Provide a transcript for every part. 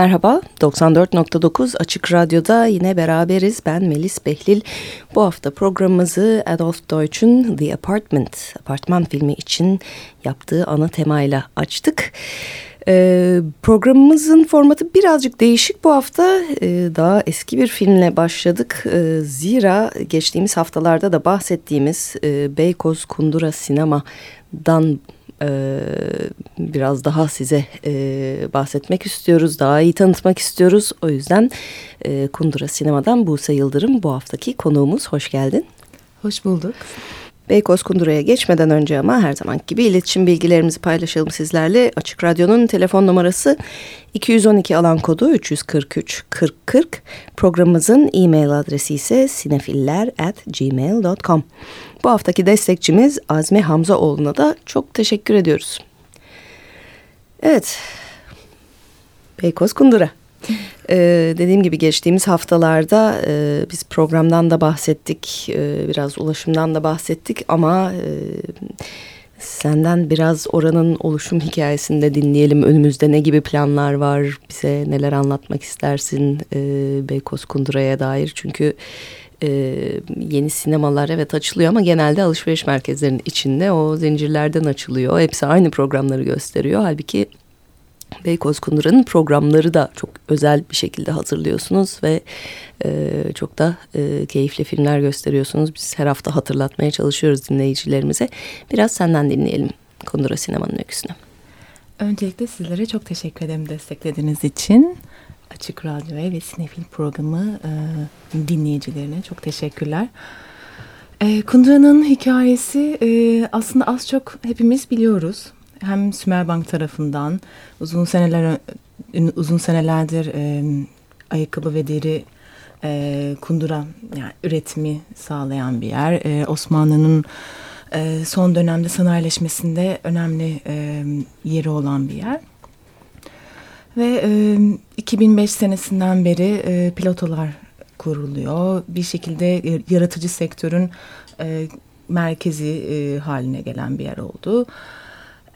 Merhaba, 94.9 Açık Radyo'da yine beraberiz. Ben Melis Behlil. Bu hafta programımızı Adolf Deutsch'un The Apartment, apartman filmi için yaptığı ana temayla açtık. Ee, programımızın formatı birazcık değişik bu hafta. Ee, daha eski bir filmle başladık. Ee, zira geçtiğimiz haftalarda da bahsettiğimiz e, Beykoz Kundura Sinema'dan e, biraz daha size e, bahsetmek istiyoruz. Daha iyi tanıtmak istiyoruz. O yüzden e, Kundura Sinema'dan Buse Yıldırım bu haftaki konuğumuz. Hoş geldin. Hoş bulduk. Beykoz Kundura'ya geçmeden önce ama her zaman gibi iletişim bilgilerimizi paylaşalım sizlerle. Açık Radyo'nun telefon numarası 212 alan kodu 343 40 40. Programımızın e-mail adresi ise sinefiller@gmail.com. Bu haftaki destekçimiz Azmi Hamzaoğlu'na da çok teşekkür ediyoruz. Evet, Beykoz Kundura. Ee, dediğim gibi geçtiğimiz haftalarda e, biz programdan da bahsettik, e, biraz ulaşımdan da bahsettik ama e, senden biraz oranın oluşum hikayesini de dinleyelim. Önümüzde ne gibi planlar var, bize neler anlatmak istersin e, Beykoz Kundura'ya dair çünkü e, yeni sinemalar evet açılıyor ama genelde alışveriş merkezlerinin içinde o zincirlerden açılıyor. Hepsi aynı programları gösteriyor. Halbuki Beykoz Kundura'nın programları da çok özel bir şekilde hazırlıyorsunuz ve e, çok da e, keyifli filmler gösteriyorsunuz. Biz her hafta hatırlatmaya çalışıyoruz dinleyicilerimize. Biraz senden dinleyelim Kundura Sinema'nın öyküsünü. Öncelikle sizlere çok teşekkür ederim desteklediğiniz için. Açık Radyo'ya ve Sinefil programı e, dinleyicilerine çok teşekkürler. E, Kundura'nın hikayesi e, aslında az çok hepimiz biliyoruz. Hem Sümerbank tarafından uzun seneler uzun senelerdir e, ayakkabı ve deri e, kundura yani üretimi sağlayan bir yer. E, Osmanlı'nın e, son dönemde sanayileşmesinde önemli e, yeri olan bir yer. Ve e, 2005 senesinden beri e, pilotolar kuruluyor. Bir şekilde yaratıcı sektörün e, merkezi e, haline gelen bir yer oldu. E,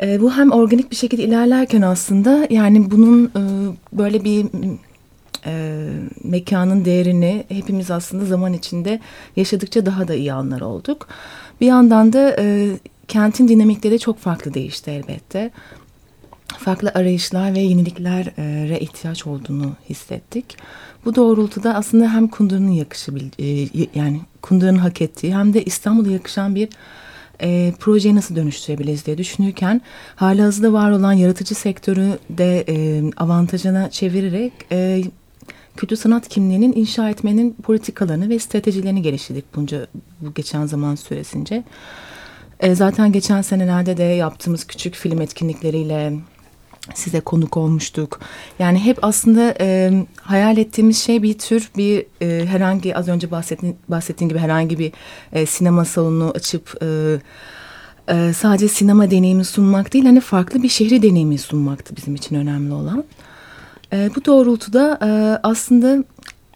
bu hem organik bir şekilde ilerlerken aslında yani bunun e, böyle bir e, mekanın değerini hepimiz aslında zaman içinde yaşadıkça daha da iyi anlar olduk. Bir yandan da e, kentin dinamikleri çok farklı değişti elbette farklı arayışlar ve yeniliklere ihtiyaç olduğunu hissettik. Bu doğrultuda aslında hem Kundura'nın yakışı e, yani Kundura'nın hak ettiği hem de İstanbul'a yakışan bir e, projeye nasıl dönüştürebiliriz diye düşünürken halihazırda var olan yaratıcı sektörü de e, avantajına çevirerek e, kültür sanat kimliğinin inşa etmenin politikalarını ve stratejilerini geliştirdik bunca bu geçen zaman süresince. E, zaten geçen senelerde de yaptığımız küçük film etkinlikleriyle size konuk olmuştuk. Yani hep aslında e, hayal ettiğimiz şey bir tür bir e, herhangi az önce bahsettiğin, bahsettiğin gibi herhangi bir e, sinema salonu açıp e, e, sadece sinema deneyimi sunmak değil hani farklı bir şehri deneyimi sunmaktı bizim için önemli olan. E, bu doğrultuda e, aslında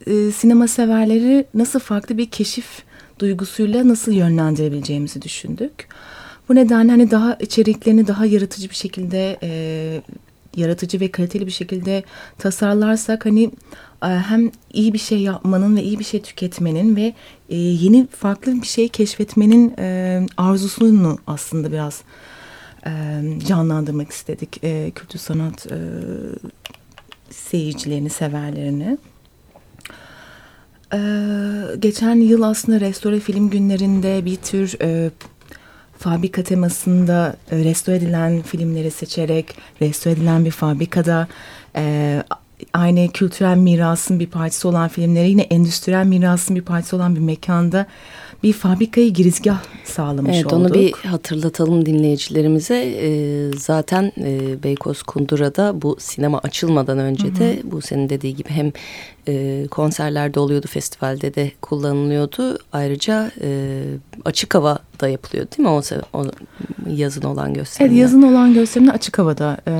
e, sinema severleri nasıl farklı bir keşif duygusuyla nasıl yönlendirebileceğimizi düşündük. Bu nedenle hani daha içeriklerini daha yaratıcı bir şekilde e, yaratıcı ve kaliteli bir şekilde tasarlarsak hani e, hem iyi bir şey yapmanın ve iyi bir şey tüketmenin ve e, yeni farklı bir şey keşfetmenin e, arzusunu aslında biraz canlandırmak istedik kültür sanat seyircilerini, severlerini. Ee, geçen yıl aslında restore film günlerinde bir tür e, fabrika temasında e, restore edilen filmleri seçerek restore edilen bir fabrikada e, aynı kültürel mirasın bir parçası olan filmleri yine endüstriyel mirasın bir parçası olan bir mekanda bir fabrikayı girizgah sağlamış evet, olduk. Onu bir hatırlatalım dinleyicilerimize. Ee, zaten e, Beykoz Kundura'da bu sinema açılmadan önce hı hı. de bu senin dediği gibi hem e, konserlerde oluyordu, festivalde de kullanılıyordu. Ayrıca e, açık hava da yapılıyor değil mi o, o yazın olan gösterimde? Evet yazın olan gösterimde açık havada. E,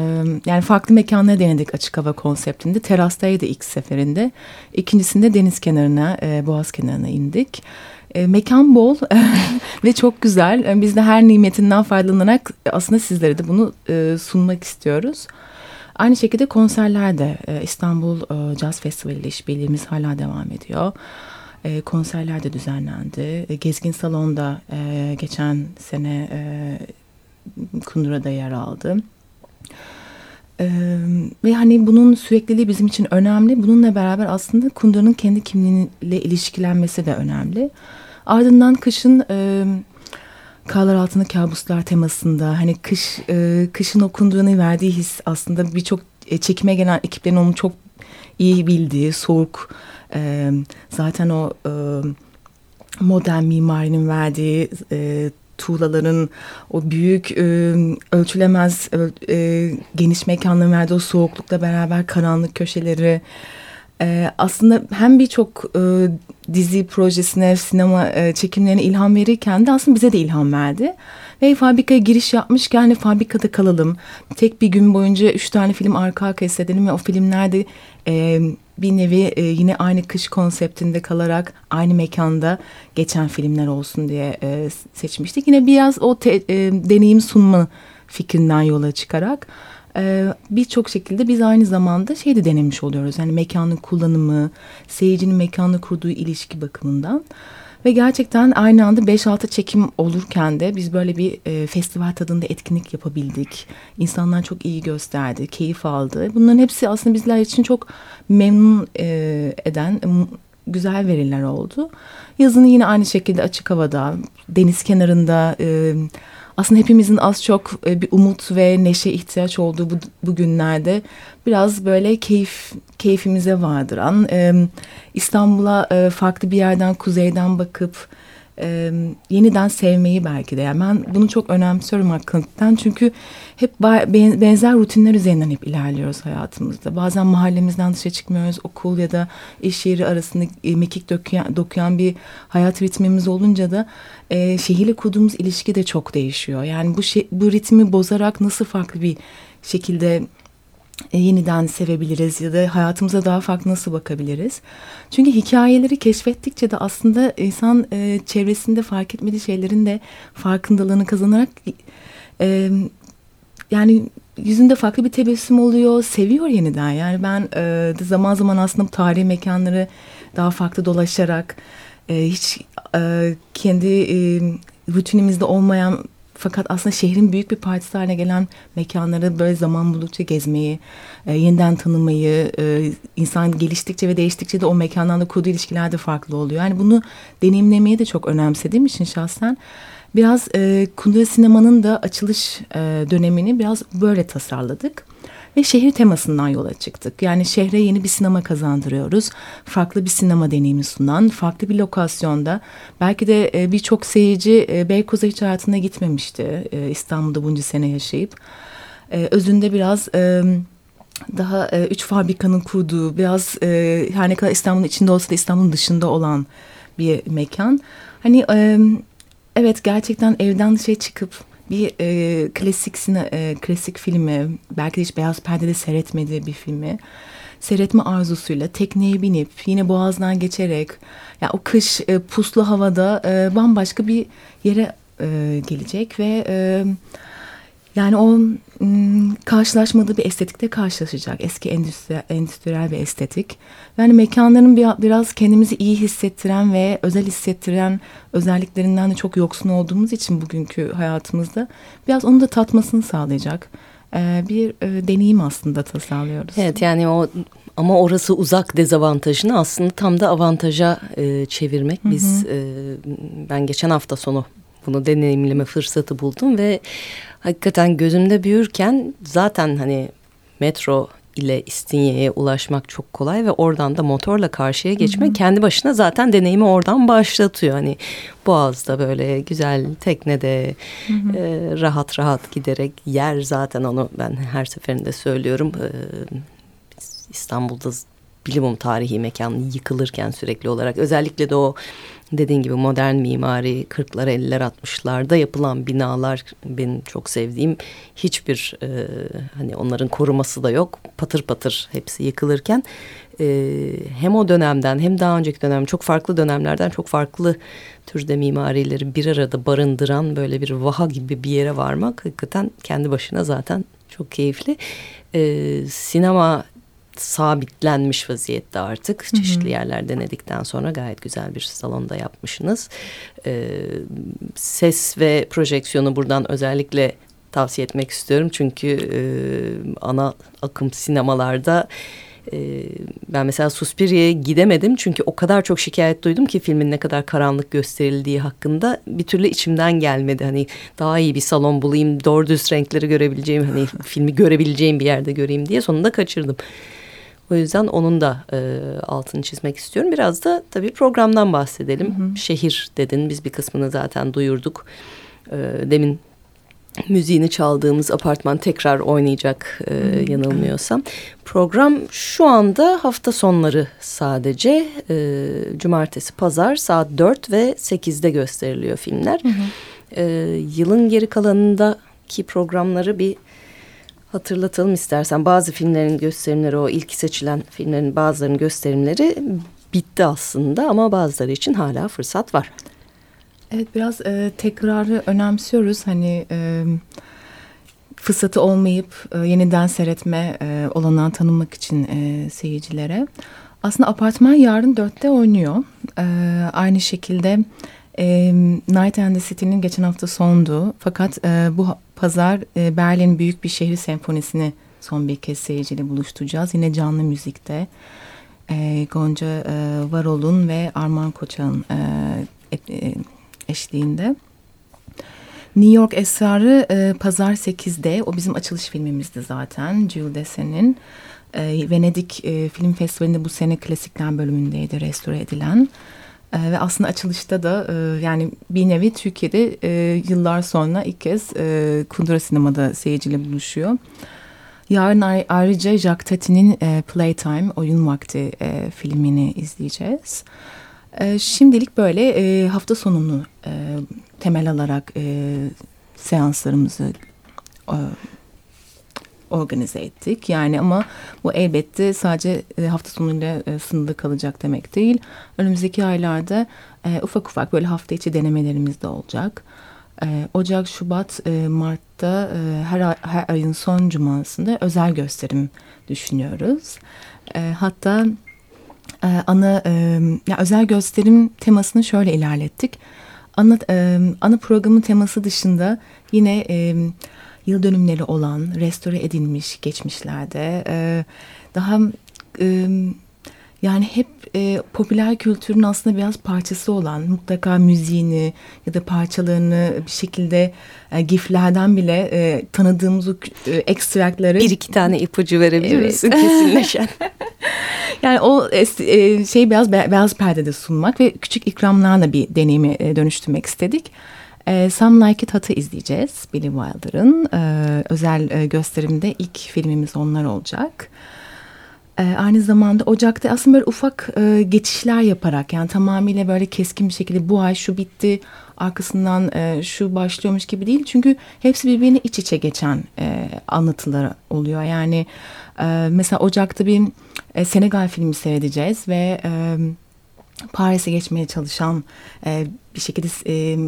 yani farklı mekanlara denedik açık hava konseptinde. Terastaydı ilk seferinde. İkincisinde deniz kenarına, e, boğaz kenarına indik. E, mekan bol ve çok güzel. E, biz de her nimetinden faydalanarak aslında sizlere de bunu e, sunmak istiyoruz. Aynı şekilde konserlerde e, İstanbul e, Jazz Festival ile işbirliğimiz hala devam ediyor. E, konserler de düzenlendi. E, Gezgin Salon'da e, geçen sene e, Kundura'da yer aldı. Ee, ve hani bunun sürekliliği bizim için önemli. Bununla beraber aslında Kundura'nın kendi kimliğiyle ilişkilenmesi de önemli. Ardından kışın e, Karlar Altında Kabuslar temasında hani kış e, kışın okunduğunu verdiği his aslında birçok e, çekime gelen ekiplerin onu çok iyi bildiği soğuk e, zaten o e, modern mimarinin verdiği e, tuğlaların o büyük e, ölçülemez e, geniş mekanların verdiği o soğuklukla beraber karanlık köşeleri e, aslında hem birçok e, dizi projesine, sinema e, çekimlerine ilham verirken de aslında bize de ilham verdi. Ve fabrikaya giriş yapmışken hani fabrikada kalalım. Tek bir gün boyunca üç tane film arka arkaya seyredelim ve o filmlerde e, bir nevi e, yine aynı kış konseptinde kalarak aynı mekanda geçen filmler olsun diye e, seçmiştik. Yine biraz o te, e, deneyim sunma fikrinden yola çıkarak e, birçok şekilde biz aynı zamanda şey de denemiş oluyoruz. Yani mekanın kullanımı, seyircinin mekanla kurduğu ilişki bakımından. Ve gerçekten aynı anda 5-6 çekim olurken de biz böyle bir e, festival tadında etkinlik yapabildik. İnsanlar çok iyi gösterdi, keyif aldı. Bunların hepsi aslında bizler için çok memnun e, eden güzel veriler oldu. Yazını yine aynı şekilde açık havada, deniz kenarında... E, aslında hepimizin az çok e, bir umut ve neşe ihtiyaç olduğu bu, bu günlerde biraz böyle keyif keyfimize vardıran İstanbul'a farklı bir yerden kuzeyden bakıp e, yeniden sevmeyi belki de. Yani ben bunu çok önemsiyorum hakikaten çünkü hep benzer rutinler üzerinden hep ilerliyoruz hayatımızda. Bazen mahallemizden dışarı çıkmıyoruz. Okul ya da iş yeri arasında e, mekik dokuyan, dokuyan bir hayat ritmimiz olunca da e, şehirle kurduğumuz ilişki de çok değişiyor. Yani bu şey, bu ritmi bozarak nasıl farklı bir şekilde e, yeniden sevebiliriz ya da hayatımıza daha farklı nasıl bakabiliriz? Çünkü hikayeleri keşfettikçe de aslında insan e, çevresinde fark etmediği şeylerin de farkındalığını kazanarak e, yani yüzünde farklı bir tebessüm oluyor, seviyor yeniden. Yani ben e, zaman zaman aslında tarihi mekanları daha farklı dolaşarak e, hiç e, kendi e, rutinimizde olmayan fakat aslında şehrin büyük bir partisi haline gelen mekanları böyle zaman buldukça gezmeyi, e, yeniden tanımayı, e, insan geliştikçe ve değiştikçe de o mekandan da kurduğu ilişkiler de farklı oluyor. Yani bunu deneyimlemeyi de çok önemsediğim için şahsen biraz e, Kundura Sinema'nın da açılış e, dönemini biraz böyle tasarladık. Ve şehir temasından yola çıktık. Yani şehre yeni bir sinema kazandırıyoruz. Farklı bir sinema deneyimi sunan, farklı bir lokasyonda. Belki de e, birçok seyirci e, Beykoz'a hiç hayatında gitmemişti. E, İstanbul'da bunca sene yaşayıp. E, özünde biraz... Daha üç fabrikanın kurduğu biraz e, her ne kadar İstanbul'un içinde olsa da İstanbul'un dışında olan bir mekan. Hani evet gerçekten evden dışarı çıkıp bir e, klasik sine, e, klasik filmi belki de hiç beyaz perdede seyretmediği bir filmi seyretme arzusuyla tekneye binip yine boğazdan geçerek ya o kış e, puslu havada e, bambaşka bir yere e, gelecek ve e, yani o karşılaşmadığı bir estetikte karşılaşacak. Eski endüstri, endüstriyel bir estetik. Yani mekanların bir, biraz kendimizi iyi hissettiren ve özel hissettiren özelliklerinden de çok yoksun olduğumuz için bugünkü hayatımızda biraz onu da tatmasını sağlayacak bir deneyim aslında tasarlıyoruz. Evet yani o ama orası uzak dezavantajını aslında tam da avantaja e, çevirmek. Biz hı hı. E, ben geçen hafta sonu bunu deneyimleme fırsatı buldum ve hakikaten gözümde büyürken zaten hani metro ile İstinye'ye ulaşmak çok kolay ve oradan da motorla karşıya geçmek hı hı. kendi başına zaten deneyimi oradan başlatıyor. Hani Boğaz'da böyle güzel teknede hı hı. E, rahat rahat giderek yer zaten onu ben her seferinde söylüyorum. E, İstanbul'da bilimum tarihi mekan yıkılırken sürekli olarak özellikle de o dediğin gibi modern mimari 40'lar 50'ler 60'larda yapılan binalar benim çok sevdiğim hiçbir e, hani onların koruması da yok patır patır hepsi yıkılırken e, hem o dönemden hem daha önceki dönem çok farklı dönemlerden çok farklı türde mimarileri bir arada barındıran böyle bir vaha gibi bir yere varmak hakikaten kendi başına zaten çok keyifli. E, sinema sabitlenmiş vaziyette artık. Çeşitli hı hı. yerler denedikten sonra gayet güzel bir salonda yapmışsınız. E, ses ve projeksiyonu buradan özellikle tavsiye etmek istiyorum. Çünkü e, ana akım sinemalarda e, ben mesela Suspiria'ya gidemedim. Çünkü o kadar çok şikayet duydum ki filmin ne kadar karanlık gösterildiği hakkında bir türlü içimden gelmedi. Hani daha iyi bir salon bulayım, doğru düz renkleri görebileceğim, hani filmi görebileceğim bir yerde göreyim diye sonunda kaçırdım. O yüzden onun da e, altını çizmek istiyorum. Biraz da tabii programdan bahsedelim. Hı hı. Şehir dedin, biz bir kısmını zaten duyurduk. E, demin müziğini çaldığımız apartman tekrar oynayacak e, yanılmıyorsam. Program şu anda hafta sonları sadece e, cumartesi pazar saat 4 ve 8'de gösteriliyor filmler. Hı. E, yılın geri kalanındaki programları bir hatırlatalım istersen. Bazı filmlerin gösterimleri o ilk seçilen filmlerin bazılarının gösterimleri bitti aslında ama bazıları için hala fırsat var. Evet biraz e, tekrarı önemsiyoruz. Hani e, fırsatı olmayıp e, yeniden seyretme e, olanağı tanımak için e, seyircilere. Aslında apartman yarın dörtte oynuyor. E, aynı şekilde e, Night and the City'nin geçen hafta sondu. Fakat e, bu pazar e, Berlin Büyük Bir Şehri Senfonisi'ni son bir kez seyirciyle buluşturacağız. Yine canlı müzikte. E, Gonca e, Varol'un ve Arman Koçak'ın e, e, eşliğinde. New York Esrarı e, Pazar 8'de. O bizim açılış filmimizdi zaten. Jules Desse'nin. E, Venedik e, Film Festivali'nde bu sene klasikler bölümündeydi restore edilen. E, ve aslında açılışta da e, yani bir nevi Türkiye'de e, yıllar sonra ilk kez e, Kundura Sinema'da seyirciyle buluşuyor. Yarın ayrıca Jacques Tati'nin e, Playtime, Oyun Vakti filmini izleyeceğiz. Şimdilik böyle hafta sonunu temel alarak seanslarımızı organize ettik. Yani ama bu elbette sadece e, hafta sonuyla e, sınırlı kalacak demek değil. Önümüzdeki aylarda e, ufak ufak böyle hafta içi denemelerimiz de olacak. Ocak, Şubat, Mart'ta her, her ayın son cumasında özel gösterim düşünüyoruz. Hatta ana ya özel gösterim temasını şöyle ilerlettik. Ana, ana programın teması dışında yine yıl dönümleri olan, restore edilmiş geçmişlerde e, daha e, yani hep e, popüler kültürün aslında biraz parçası olan mutlaka müziğini ya da parçalarını bir şekilde e, giflerden bile e, tanıdığımız o e, ekstraktları bir iki tane ipucu verebilir misin evet. kesinleşen? yani o e, şey biraz beyaz perdede sunmak ve küçük ikramlarla bir deneyimi e, dönüştürmek istedik. E, Some Like It Hot'ı izleyeceğiz. Billy Wilder'ın e, özel e, gösterimde ilk filmimiz onlar olacak. E, aynı zamanda Ocak'ta aslında böyle ufak e, geçişler yaparak yani tamamıyla böyle keskin bir şekilde bu ay şu bitti arkasından e, şu başlıyormuş gibi değil. Çünkü hepsi birbirine iç içe geçen e, anlatılar oluyor. Yani e, mesela Ocak'ta bir e, Senegal filmi seyredeceğiz ve... E, Paris'e geçmeye çalışan e, bir şekilde e,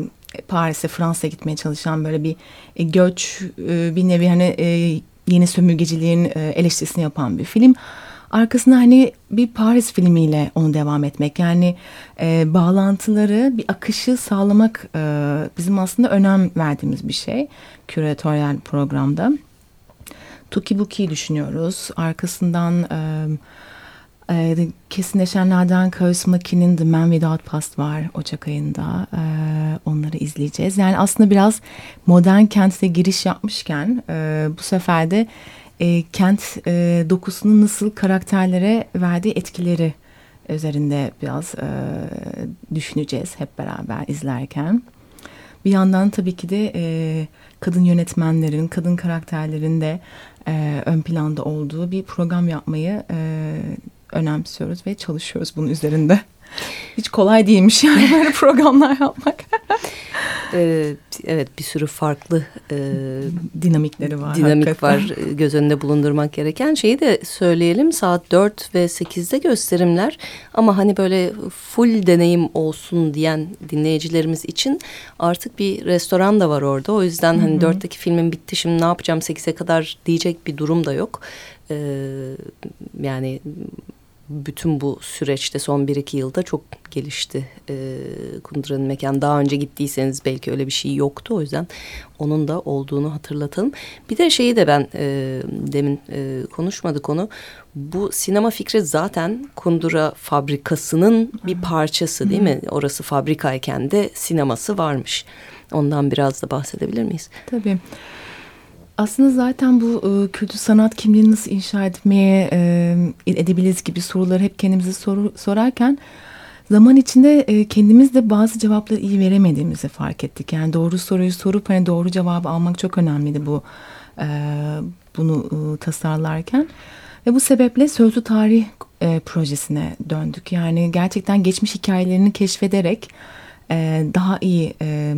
Paris'e Fransa'ya gitmeye çalışan böyle bir e, göç e, bir nevi hani e, yeni sömürgeciliğin e, eleştirisini yapan bir film. Arkasında hani bir Paris filmiyle onu devam etmek yani e, bağlantıları bir akışı sağlamak e, bizim aslında önem verdiğimiz bir şey küratöryel programda. Tuki Buki'yi düşünüyoruz. Arkasından e, e, kesinleşenlerden Chaos Maki'nin The Man Without Past var Ocak ayında. E, onları izleyeceğiz. Yani aslında biraz modern kente giriş yapmışken e, bu sefer de e, kent e, dokusunun nasıl karakterlere verdiği etkileri üzerinde biraz e, düşüneceğiz hep beraber izlerken. Bir yandan tabii ki de e, kadın yönetmenlerin, kadın karakterlerin de e, ön planda olduğu bir program yapmayı e, önemsiyoruz ve çalışıyoruz bunun üzerinde. Hiç kolay değilmiş yani böyle programlar yapmak. Ee, evet bir sürü farklı e, dinamikleri var. Dinamik hakikaten. var göz önünde bulundurmak gereken. Şeyi de söyleyelim saat 4 ve 8'de gösterimler ama hani böyle full deneyim olsun diyen dinleyicilerimiz için artık bir restoran da var orada. O yüzden hani 4'teki filmin bitti şimdi ne yapacağım 8'e kadar diyecek bir durum da yok. Ee, yani bütün bu süreçte son bir iki yılda çok gelişti e, Kundura'nın mekanı. Daha önce gittiyseniz belki öyle bir şey yoktu. O yüzden onun da olduğunu hatırlatalım. Bir de şeyi de ben e, demin e, konuşmadık onu. Bu sinema fikri zaten Kundura fabrikasının bir parçası değil mi? Orası fabrikayken de sineması varmış. Ondan biraz da bahsedebilir miyiz? Tabii. Aslında zaten bu e, kültür sanat kimliğini nasıl inşa etmeye e, edebiliriz gibi soruları hep kendimize soru, sorarken zaman içinde e, kendimiz de bazı cevapları iyi veremediğimizi fark ettik. Yani doğru soruyu sorup hani doğru cevabı almak çok önemliydi bu e, bunu e, tasarlarken. Ve bu sebeple Sözlü Tarih e, projesine döndük. Yani gerçekten geçmiş hikayelerini keşfederek e, daha iyi... E,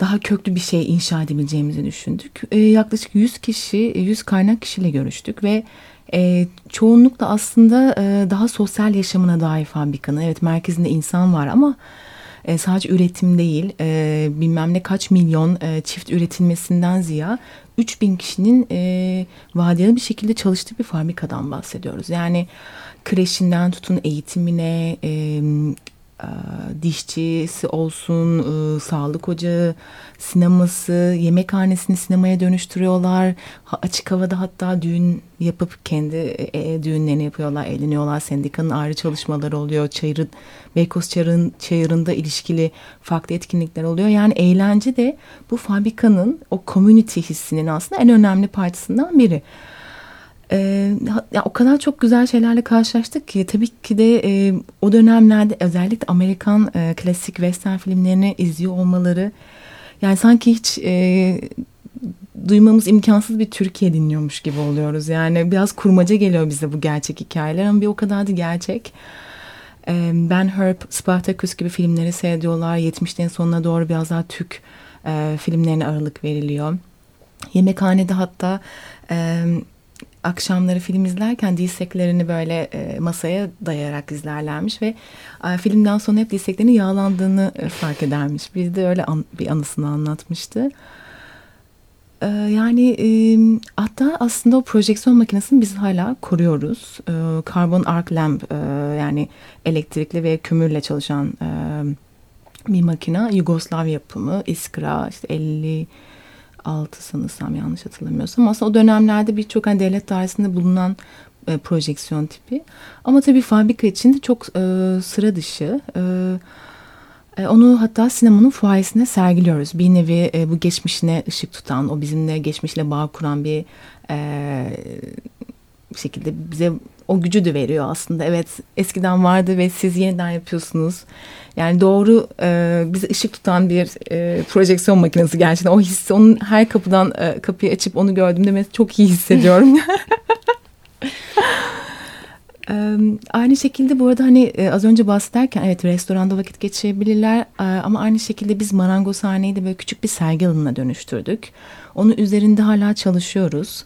daha köklü bir şey inşa edebileceğimizi düşündük. E, yaklaşık 100 kişi, 100 kaynak kişiyle görüştük ve e, çoğunlukla aslında e, daha sosyal yaşamına dair fabrikanın. Evet merkezinde insan var ama e, sadece üretim değil e, bilmem ne kaç milyon e, çift üretilmesinden ziya 3000 kişinin e, vadeli bir şekilde çalıştığı bir fabrikadan bahsediyoruz. Yani kreşinden tutun eğitimine, e, dişçisi olsun, e, sağlık ocağı, sineması, yemekhanesini sinemaya dönüştürüyorlar. Açık havada hatta düğün yapıp kendi e, düğünlerini yapıyorlar, eğleniyorlar. Sendikanın ayrı çalışmaları oluyor. Çayırı, Beykoz Çayırın, Çayırı'nda ilişkili farklı etkinlikler oluyor. Yani eğlence de bu fabrikanın o community hissinin aslında en önemli partisinden biri. Ee, ya o kadar çok güzel şeylerle karşılaştık ki tabii ki de e, o dönemlerde özellikle Amerikan e, klasik western filmlerini izliyor olmaları yani sanki hiç e, duymamız imkansız bir Türkiye dinliyormuş gibi oluyoruz. Yani biraz kurmaca geliyor bize bu gerçek hikayeler ama bir o kadar da gerçek. E, ben Herb, Spartacus gibi filmleri seyrediyorlar. 70'lerin sonuna doğru biraz daha Türk e, filmlerine ağırlık veriliyor. Yemekhanede hatta... E, akşamları film izlerken dirseklerini böyle e, masaya dayayarak izlerlermiş ve e, filmden sonra hep dirseklerinin yağlandığını e, fark edermiş. Bir de öyle an, bir anısını anlatmıştı. E, yani e, hatta aslında o projeksiyon makinesini biz hala koruyoruz. E, Carbon Arc Lamp e, yani elektrikli ve kömürle çalışan e, bir makine. Yugoslav yapımı Iskra işte 50 altı sanırsam yanlış hatırlamıyorsam. Aslında o dönemlerde birçok hani devlet dairesinde bulunan e, projeksiyon tipi. Ama tabii fabrika için de çok e, sıra dışı. E, e, onu hatta sinemanın fuayesine sergiliyoruz. Bir nevi e, bu geçmişine ışık tutan, o bizimle geçmişle bağ kuran bir e, şekilde bize o gücü de veriyor aslında. Evet eskiden vardı ve siz yeniden yapıyorsunuz. Yani doğru e, bize ışık tutan bir e, projeksiyon makinesi gerçekten. O hissi onun her kapıdan e, kapıyı açıp onu gördüğümde çok iyi hissediyorum. Ee, aynı şekilde bu arada hani e, az önce bahsederken evet restoranda vakit geçirebilirler e, ama aynı şekilde biz marangozhaneyi de böyle küçük bir sergi alanına dönüştürdük. Onun üzerinde hala çalışıyoruz.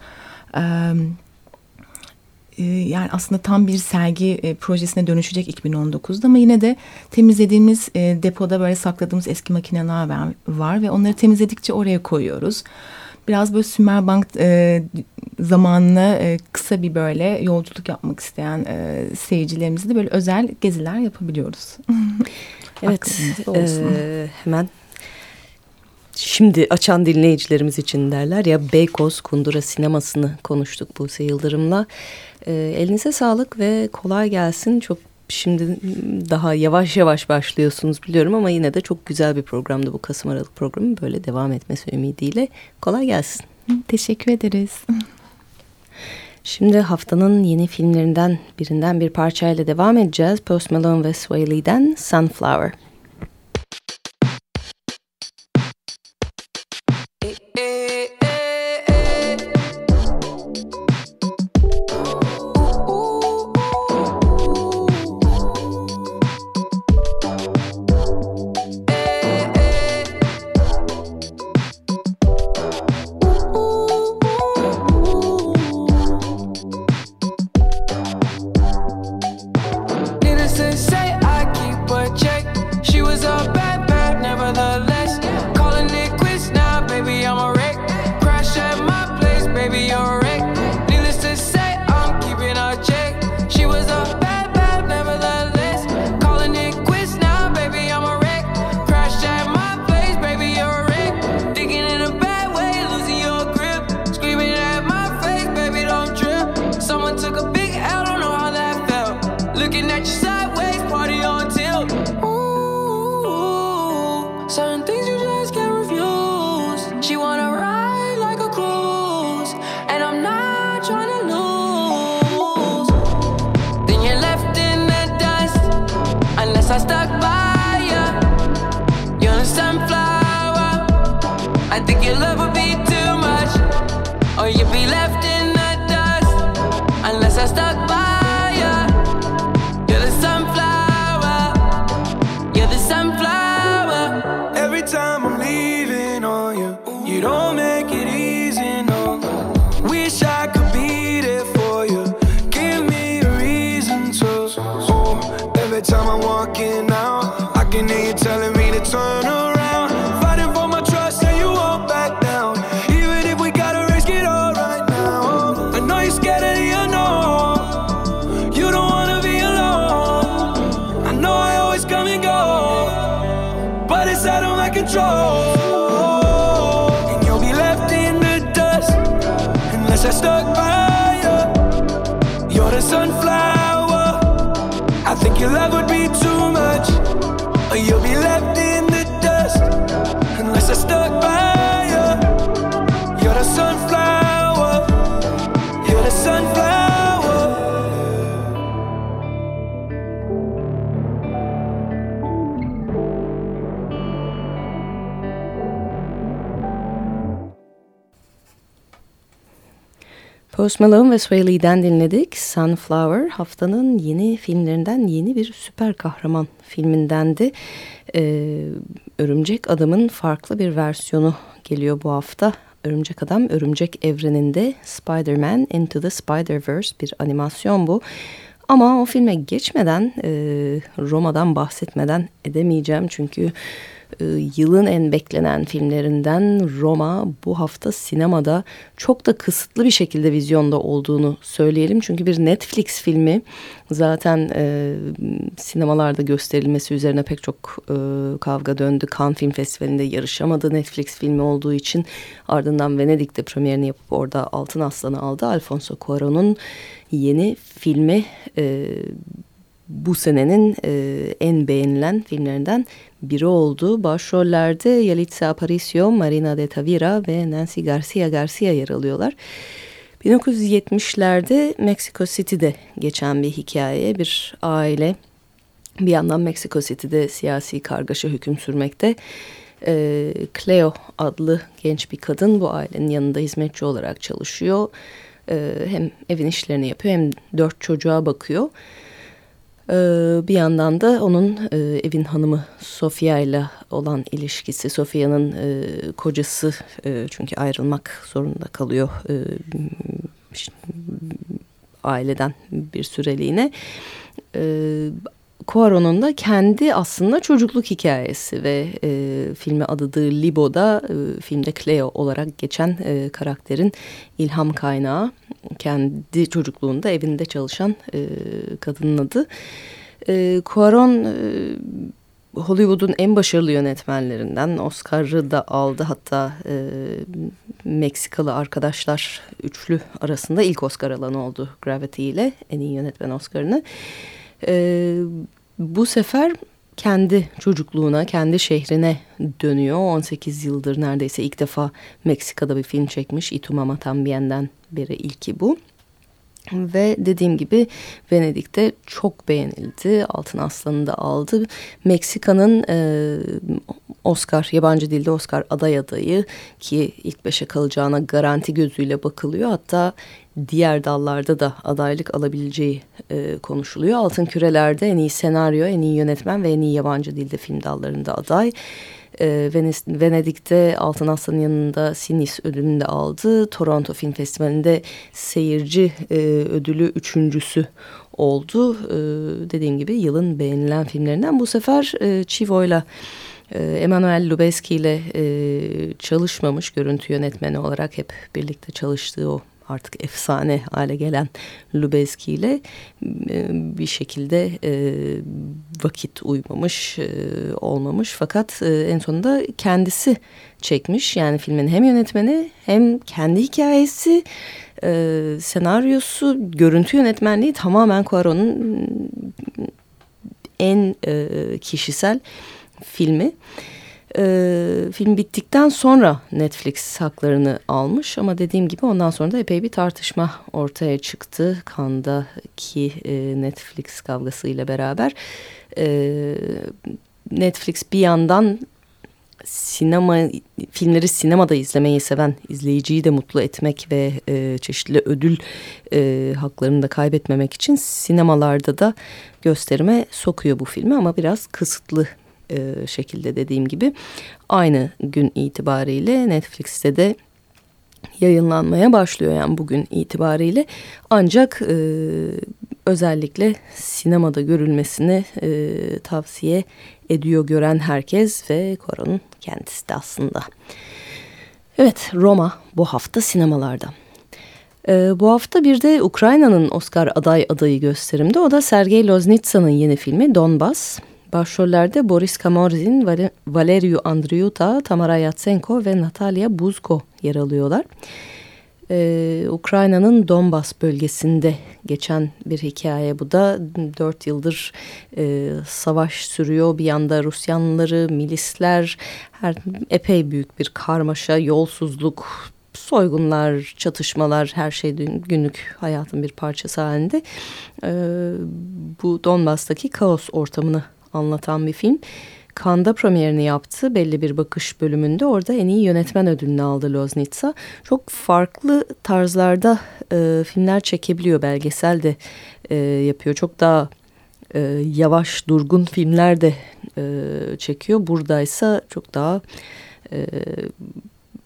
E, yani aslında tam bir sergi e, projesine dönüşecek 2019'da ama yine de temizlediğimiz e, depoda böyle sakladığımız eski makineler var, ve onları temizledikçe oraya koyuyoruz. Biraz böyle Sümerbank e, zamanına e, kısa bir böyle yolculuk yapmak isteyen e, seyircilerimizle de böyle özel geziler yapabiliyoruz. evet, e, hemen şimdi açan dinleyicilerimiz için derler ya Beykoz Kundura sinemasını konuştuk Buse Yıldırım'la. E, elinize sağlık ve kolay gelsin. Çok şimdi daha yavaş yavaş başlıyorsunuz biliyorum ama yine de çok güzel bir programdı bu Kasım Aralık programı. Böyle devam etmesi ümidiyle kolay gelsin. Teşekkür ederiz. Şimdi haftanın yeni filmlerinden birinden bir parçayla devam edeceğiz. Post Malone ve Sway Lee'den Sunflower. Post Malone ve Sway Lee'den dinledik. Sunflower haftanın yeni filmlerinden yeni bir süper kahraman filmindendi. Ee, Örümcek Adam'ın farklı bir versiyonu geliyor bu hafta. Örümcek Adam Örümcek Evreni'nde Spider-Man Into the Spider-Verse bir animasyon bu. Ama o filme geçmeden e, Roma'dan bahsetmeden edemeyeceğim çünkü yılın en beklenen filmlerinden Roma bu hafta sinemada çok da kısıtlı bir şekilde vizyonda olduğunu söyleyelim. Çünkü bir Netflix filmi zaten e, sinemalarda gösterilmesi üzerine pek çok e, kavga döndü. Cannes Film Festivali'nde yarışamadı Netflix filmi olduğu için ardından Venedik'te premierini yapıp orada Altın Aslan'ı aldı. Alfonso Cuarón'un yeni filmi e, bu senenin e, en beğenilen filmlerinden biri oldu. Başrollerde Yalitza Aparicio, Marina de Tavira ve Nancy Garcia Garcia yer alıyorlar. 1970'lerde Mexico City'de geçen bir hikaye. Bir aile bir yandan Mexico City'de siyasi kargaşa hüküm sürmekte. E, Cleo adlı genç bir kadın bu ailenin yanında hizmetçi olarak çalışıyor. E, hem evin işlerini yapıyor hem dört çocuğa bakıyor. Bir yandan da onun e, evin hanımı Sofia ile olan ilişkisi, Sofia'nın e, kocası e, çünkü ayrılmak zorunda kalıyor aileden bir süreliğine. Cuarón'un da kendi aslında çocukluk hikayesi ve e, filme adadığı Libo'da e, filmde Cleo olarak geçen e, karakterin ilham kaynağı. Kendi çocukluğunda evinde çalışan e, kadının adı. E, Cuarón e, Hollywood'un en başarılı yönetmenlerinden Oscar'ı da aldı. Hatta e, Meksikalı arkadaşlar üçlü arasında ilk Oscar alanı oldu Gravity ile en iyi yönetmen Oscar'ını. Bu sefer kendi çocukluğuna, kendi şehrine dönüyor. 18 yıldır neredeyse ilk defa Meksika'da bir film çekmiş. Itumama Tambien'den beri ilki bu. Ve dediğim gibi Venedik'te çok beğenildi. Altın Aslan'ı da aldı. Meksika'nın e, Oscar, yabancı dilde Oscar aday adayı ki ilk beşe kalacağına garanti gözüyle bakılıyor. Hatta diğer dallarda da adaylık alabileceği e, konuşuluyor. Altın Küreler'de en iyi senaryo, en iyi yönetmen ve en iyi yabancı dilde film dallarında aday. E, Venedik'te Altın Aslan'ın yanında Sinis ödülünü de aldı. Toronto Film Festivali'nde seyirci e, ödülü üçüncüsü oldu. E, dediğim gibi yılın beğenilen filmlerinden bu sefer e, Chivo'yla Emanuel Lubezki ile e, çalışmamış görüntü yönetmeni olarak hep birlikte çalıştığı o artık efsane hale gelen Lubezki ile e, bir şekilde e, vakit uymamış e, olmamış fakat en sonunda kendisi çekmiş yani filmin hem yönetmeni hem kendi hikayesi senaryosu görüntü yönetmenliği tamamen Cuaron'un en kişisel filmi. E, film bittikten sonra Netflix haklarını almış ama dediğim gibi ondan sonra da epey bir tartışma ortaya çıktı. Kandaki e, Netflix kavgasıyla beraber. E, Netflix bir yandan sinema filmleri sinemada izlemeyi seven izleyiciyi de mutlu etmek ve e, çeşitli ödül e, haklarını da kaybetmemek için sinemalarda da gösterime sokuyor bu filmi ama biraz kısıtlı e, şekilde dediğim gibi aynı gün itibariyle Netflix'te de yayınlanmaya başlıyor yani bugün itibariyle ancak e, özellikle sinemada görülmesini e, tavsiye ediyor gören herkes ve Koron'un kendisi de aslında. Evet Roma bu hafta sinemalarda. Ee, bu hafta bir de Ukrayna'nın Oscar aday adayı gösterimde. O da Sergey Loznitsa'nın yeni filmi Donbas. Başrollerde Boris Kamorzin, Val Valeriu Andriuta, Tamara Yatsenko ve Natalia Buzko yer alıyorlar. Ee, Ukrayna'nın Donbas bölgesinde geçen bir hikaye bu da. Dört yıldır e, savaş sürüyor. Bir yanda Rusyanları, milisler, her epey büyük bir karmaşa, yolsuzluk, soygunlar, çatışmalar her şey günlük hayatın bir parçası halinde. Ee, bu Donbas'taki kaos ortamını anlatan bir film. Kanda premierini yaptı belli bir bakış bölümünde. Orada en iyi yönetmen ödülünü aldı Loznitsa. Çok farklı tarzlarda e, filmler çekebiliyor. Belgesel de e, yapıyor. Çok daha e, yavaş, durgun filmler de e, çekiyor. Buradaysa çok daha e,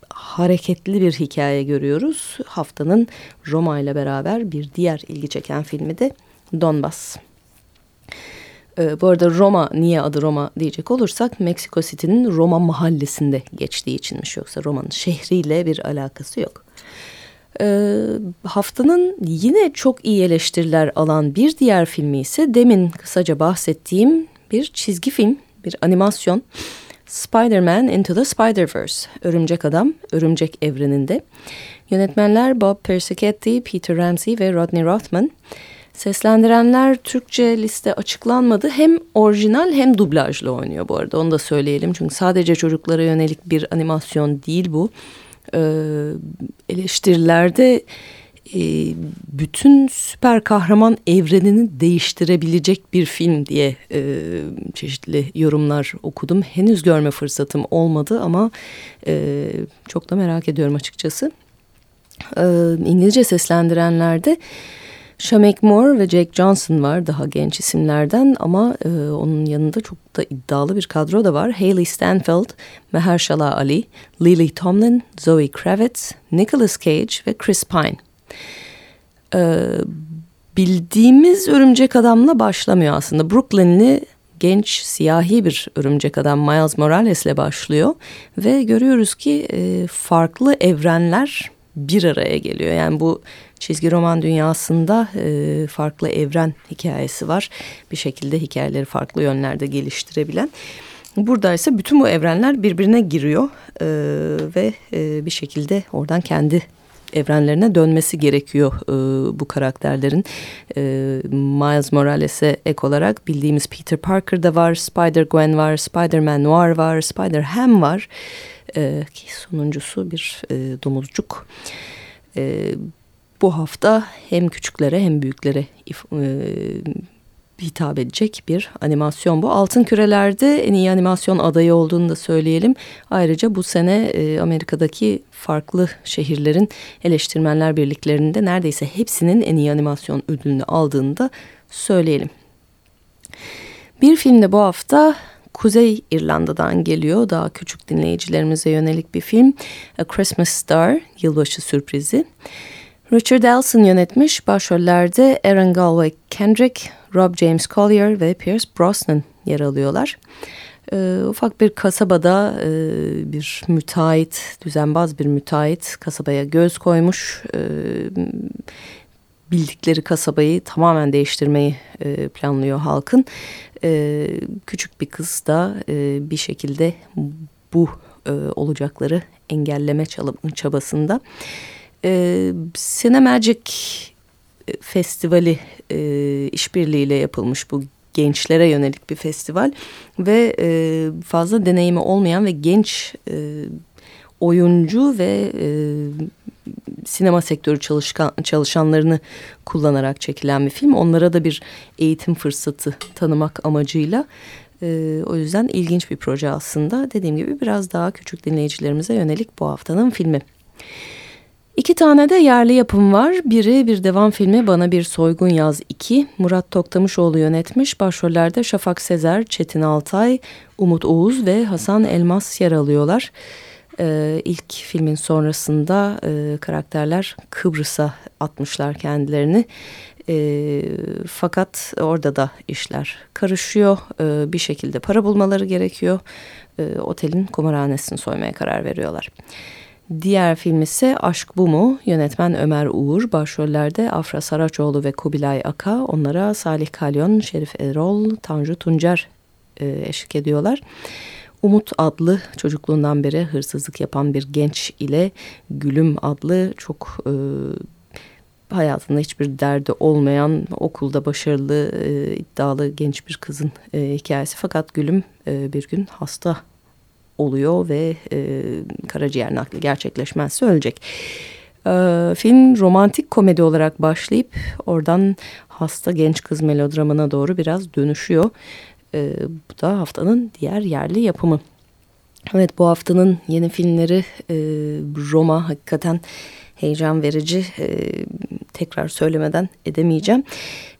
hareketli bir hikaye görüyoruz. Haftanın Roma ile beraber bir diğer ilgi çeken filmi de Donbas. E, bu arada Roma niye adı Roma diyecek olursak Meksiko City'nin Roma mahallesinde geçtiği içinmiş yoksa Roma'nın şehriyle bir alakası yok. E, haftanın yine çok iyi eleştiriler alan bir diğer filmi ise demin kısaca bahsettiğim bir çizgi film, bir animasyon. Spider-Man Into the Spider-Verse, Örümcek Adam, Örümcek Evreni'nde. Yönetmenler Bob Persichetti, Peter Ramsey ve Rodney Rothman. Seslendirenler Türkçe liste açıklanmadı. Hem orijinal hem dublajlı oynuyor bu arada. Onu da söyleyelim. Çünkü sadece çocuklara yönelik bir animasyon değil bu. Ee, eleştirilerde e, bütün süper kahraman evrenini değiştirebilecek bir film diye e, çeşitli yorumlar okudum. Henüz görme fırsatım olmadı ama e, çok da merak ediyorum açıkçası. E, İngilizce seslendirenlerde... Shamek Moore ve Jake Johnson var daha genç isimlerden ama e, onun yanında çok da iddialı bir kadro da var. Hayley Stanfield, Mahershala Ali, Lily Tomlin, Zoe Kravitz, Nicolas Cage ve Chris Pine. E, bildiğimiz örümcek adamla başlamıyor aslında. Brooklyn'li genç siyahi bir örümcek adam Miles Morales ile başlıyor ve görüyoruz ki e, farklı evrenler bir araya geliyor. Yani bu çizgi roman dünyasında e, farklı evren hikayesi var. Bir şekilde hikayeleri farklı yönlerde geliştirebilen. Burada ise bütün bu evrenler birbirine giriyor e, ve e, bir şekilde oradan kendi evrenlerine dönmesi gerekiyor e, bu karakterlerin. E, Miles Morales'e ek olarak bildiğimiz Peter Parker da var, Spider-Gwen var, Spider-Man Noir var, Spider-Ham var. E, ki sonuncusu bir e, domuzcuk. E, bu hafta hem küçüklere hem büyüklere e, hitap edecek bir animasyon bu. Altın Küreler'de en iyi animasyon adayı olduğunu da söyleyelim. Ayrıca bu sene e, Amerika'daki farklı şehirlerin eleştirmenler birliklerinde neredeyse hepsinin en iyi animasyon ödülünü aldığını da söyleyelim. Bir filmde bu hafta Kuzey İrlanda'dan geliyor. Daha küçük dinleyicilerimize yönelik bir film. A Christmas Star, Yılbaşı Sürprizi. Richard Elson yönetmiş. Başrollerde Aaron Galway Kendrick, Rob James Collier ve Pierce Brosnan yer alıyorlar. E, ufak bir kasabada e, bir müteahhit, düzenbaz bir müteahhit kasabaya göz koymuş. E, bildikleri kasabayı tamamen değiştirmeyi e, planlıyor halkın. E, küçük bir kız da e, bir şekilde bu e, olacakları engelleme çabasında. E, Cinemagic Festivali e, işbirliğiyle yapılmış bu gençlere yönelik bir festival ve e, fazla deneyimi olmayan ve genç e, oyuncu ve e, sinema sektörü çalışkan, çalışanlarını kullanarak çekilen bir film. Onlara da bir eğitim fırsatı tanımak amacıyla. E, o yüzden ilginç bir proje aslında. Dediğim gibi biraz daha küçük dinleyicilerimize yönelik bu haftanın filmi. İki tane de yerli yapım var. Biri bir devam filmi Bana Bir Soygun Yaz 2. Murat Toktamışoğlu yönetmiş. Başrollerde Şafak Sezer, Çetin Altay, Umut Oğuz ve Hasan Elmas yer alıyorlar. Ee, ilk filmin sonrasında e, karakterler Kıbrıs'a atmışlar kendilerini. E, fakat orada da işler karışıyor. E, bir şekilde para bulmaları gerekiyor. E, otelin kumarhanesini soymaya karar veriyorlar. Diğer film ise Aşk Bu Mu? Yönetmen Ömer Uğur, başrollerde Afra Saraçoğlu ve Kubilay Aka. Onlara Salih Kalyon, Şerif Erol, Tanju Tuncer e, eşlik ediyorlar. Umut adlı çocukluğundan beri hırsızlık yapan bir genç ile Gülüm adlı çok e, hayatında hiçbir derdi olmayan okulda başarılı e, iddialı genç bir kızın e, hikayesi. Fakat Gülüm e, bir gün hasta oluyor ve e, karaciğer nakli gerçekleşmezse ölecek. E, film romantik komedi olarak başlayıp oradan hasta genç kız melodramına doğru biraz dönüşüyor. E, bu da haftanın diğer yerli yapımı. Evet bu haftanın yeni filmleri e, Roma hakikaten heyecan verici. E, tekrar söylemeden edemeyeceğim.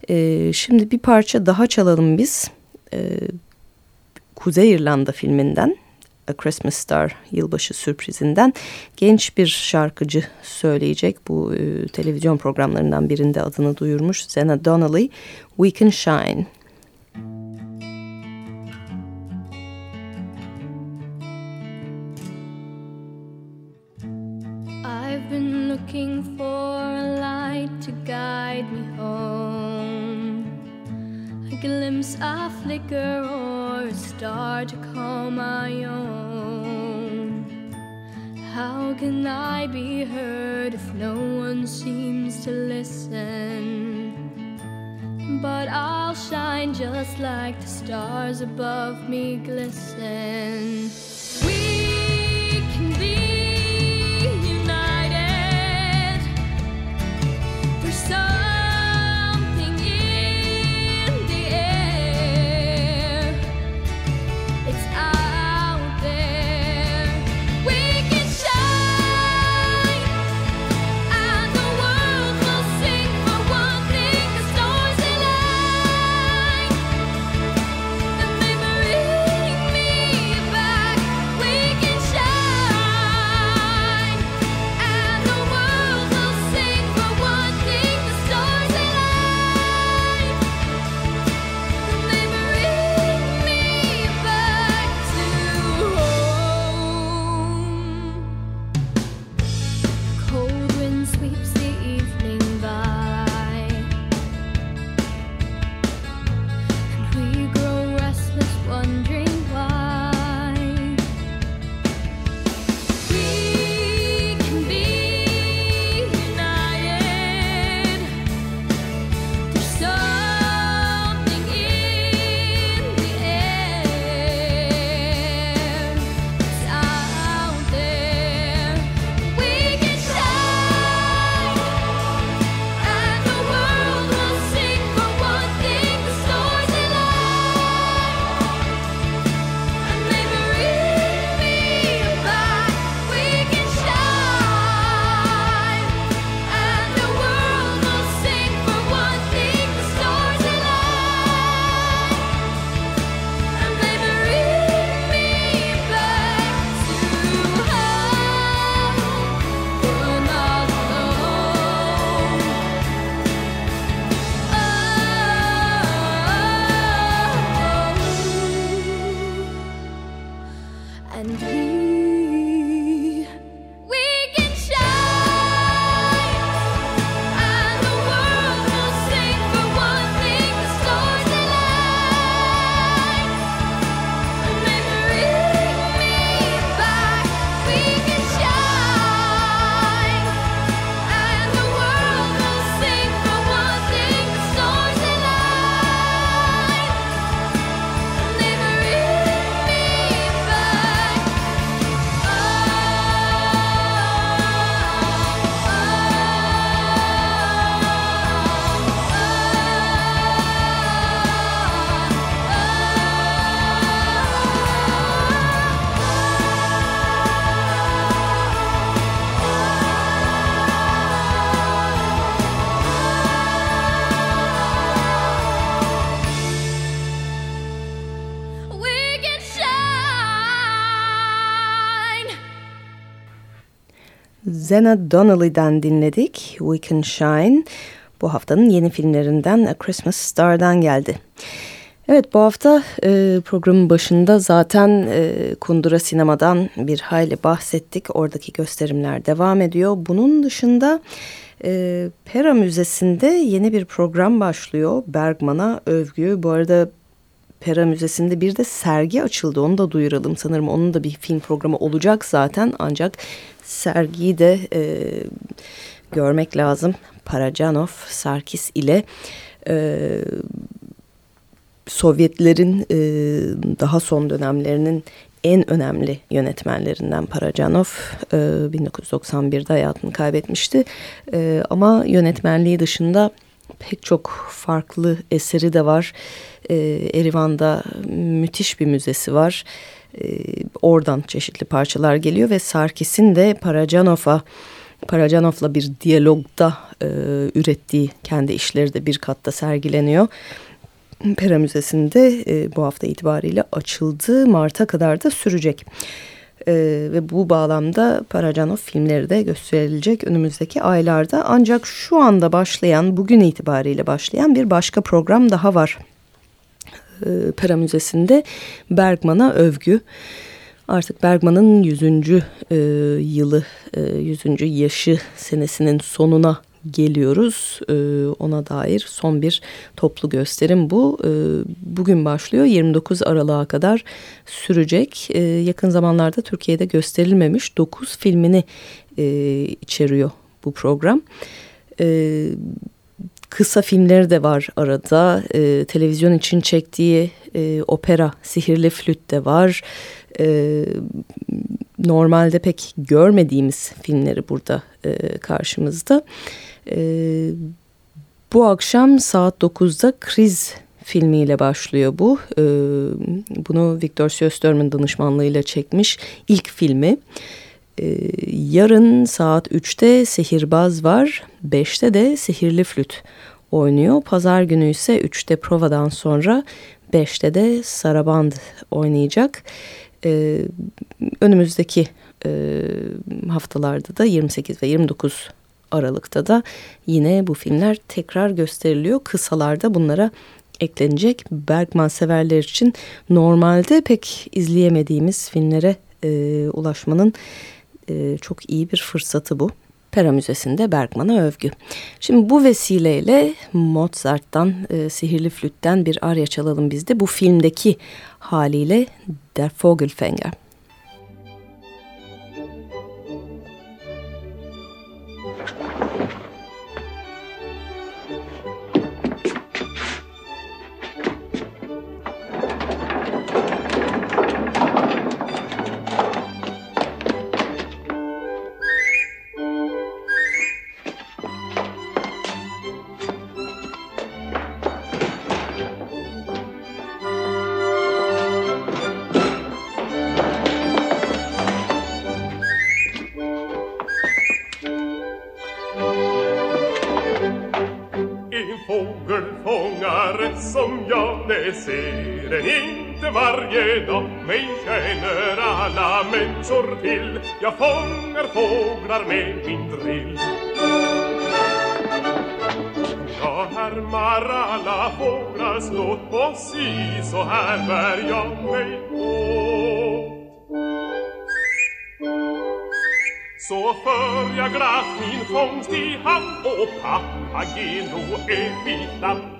E, şimdi bir parça daha çalalım biz. E, Kuzey İrlanda filminden A Christmas Star yılbaşı sürprizinden genç bir şarkıcı söyleyecek. Bu e, televizyon programlarından birinde adını duyurmuş. Zena Donnelly, We Can Shine. I've been looking for a light to guide me home. Glimpse, a flicker, or a star to call my own. How can I be heard if no one seems to listen? But I'll shine just like the stars above me glisten. the stars Zena Donnelly'den dinledik. We Can Shine. Bu haftanın yeni filmlerinden A Christmas Star'dan geldi. Evet bu hafta e, programın başında zaten e, Kundura Sinema'dan bir hayli bahsettik. Oradaki gösterimler devam ediyor. Bunun dışında e, Pera Müzesi'nde yeni bir program başlıyor. Bergman'a övgü. Bu arada Pera Müzesi'nde bir de sergi açıldı. Onu da duyuralım. Sanırım onun da bir film programı olacak zaten. Ancak sergiyi de e, görmek lazım. Parajanov, Sarkis ile e, Sovyetlerin e, daha son dönemlerinin en önemli yönetmenlerinden Parajanov e, 1991'de hayatını kaybetmişti. E, ama yönetmenliği dışında pek çok farklı eseri de var. E, Erivan'da müthiş bir müzesi var. E, oradan çeşitli parçalar geliyor ve Sarkis'in de Parajanov'a Parajanov'la bir diyalogda e, ürettiği kendi işleri de bir katta sergileniyor. Pera Müzesi'nde e, bu hafta itibariyle açıldı. Mart'a kadar da sürecek. E, ve bu bağlamda Parajanov filmleri de gösterilecek önümüzdeki aylarda. Ancak şu anda başlayan, bugün itibariyle başlayan bir başka program daha var. E, Pera Müzesi'nde Bergman'a övgü. Artık Bergman'ın 100. E, yılı, e, 100. yaşı senesinin sonuna geliyoruz. E, ona dair son bir toplu gösterim bu. E, bugün başlıyor 29 Aralık'a kadar sürecek. Yakın zamanlarda Türkiye'de gösterilmemiş 9 filmini içeriyor bu program. E, kısa filmleri de var arada. E, televizyon için çektiği e, opera Sihirli Flüt de var. E, normalde pek görmediğimiz filmleri burada e, karşımızda. E, bu akşam saat 9'da Kriz filmiyle başlıyor bu. E, bunu Victor Sjöström'ün danışmanlığıyla çekmiş ilk filmi. E, yarın saat 3'te Sihirbaz var. 5'te de Sihirli Flüt oynuyor. Pazar günü ise 3'te provadan sonra 5'te de Saraband oynayacak. Ee, önümüzdeki e, haftalarda da 28 ve 29 Aralık'ta da yine bu filmler tekrar gösteriliyor. Kısalarda bunlara eklenecek. Bergman severler için normalde pek izleyemediğimiz filmlere e, ulaşmanın e, çok iyi bir fırsatı bu. Pera Müzesi'nde Bergman'a övgü. Şimdi bu vesileyle Mozart'tan, e, Sihirli Flüt'ten bir arya çalalım biz de. Bu filmdeki haliyle Der Vogelfänger. till. Jag fångar fåglar med min drill. Jag härmar alla fåglar låt och si så här bär jag mig åt. Så för jag glatt min fångst i hamn och pappageno är mitt namn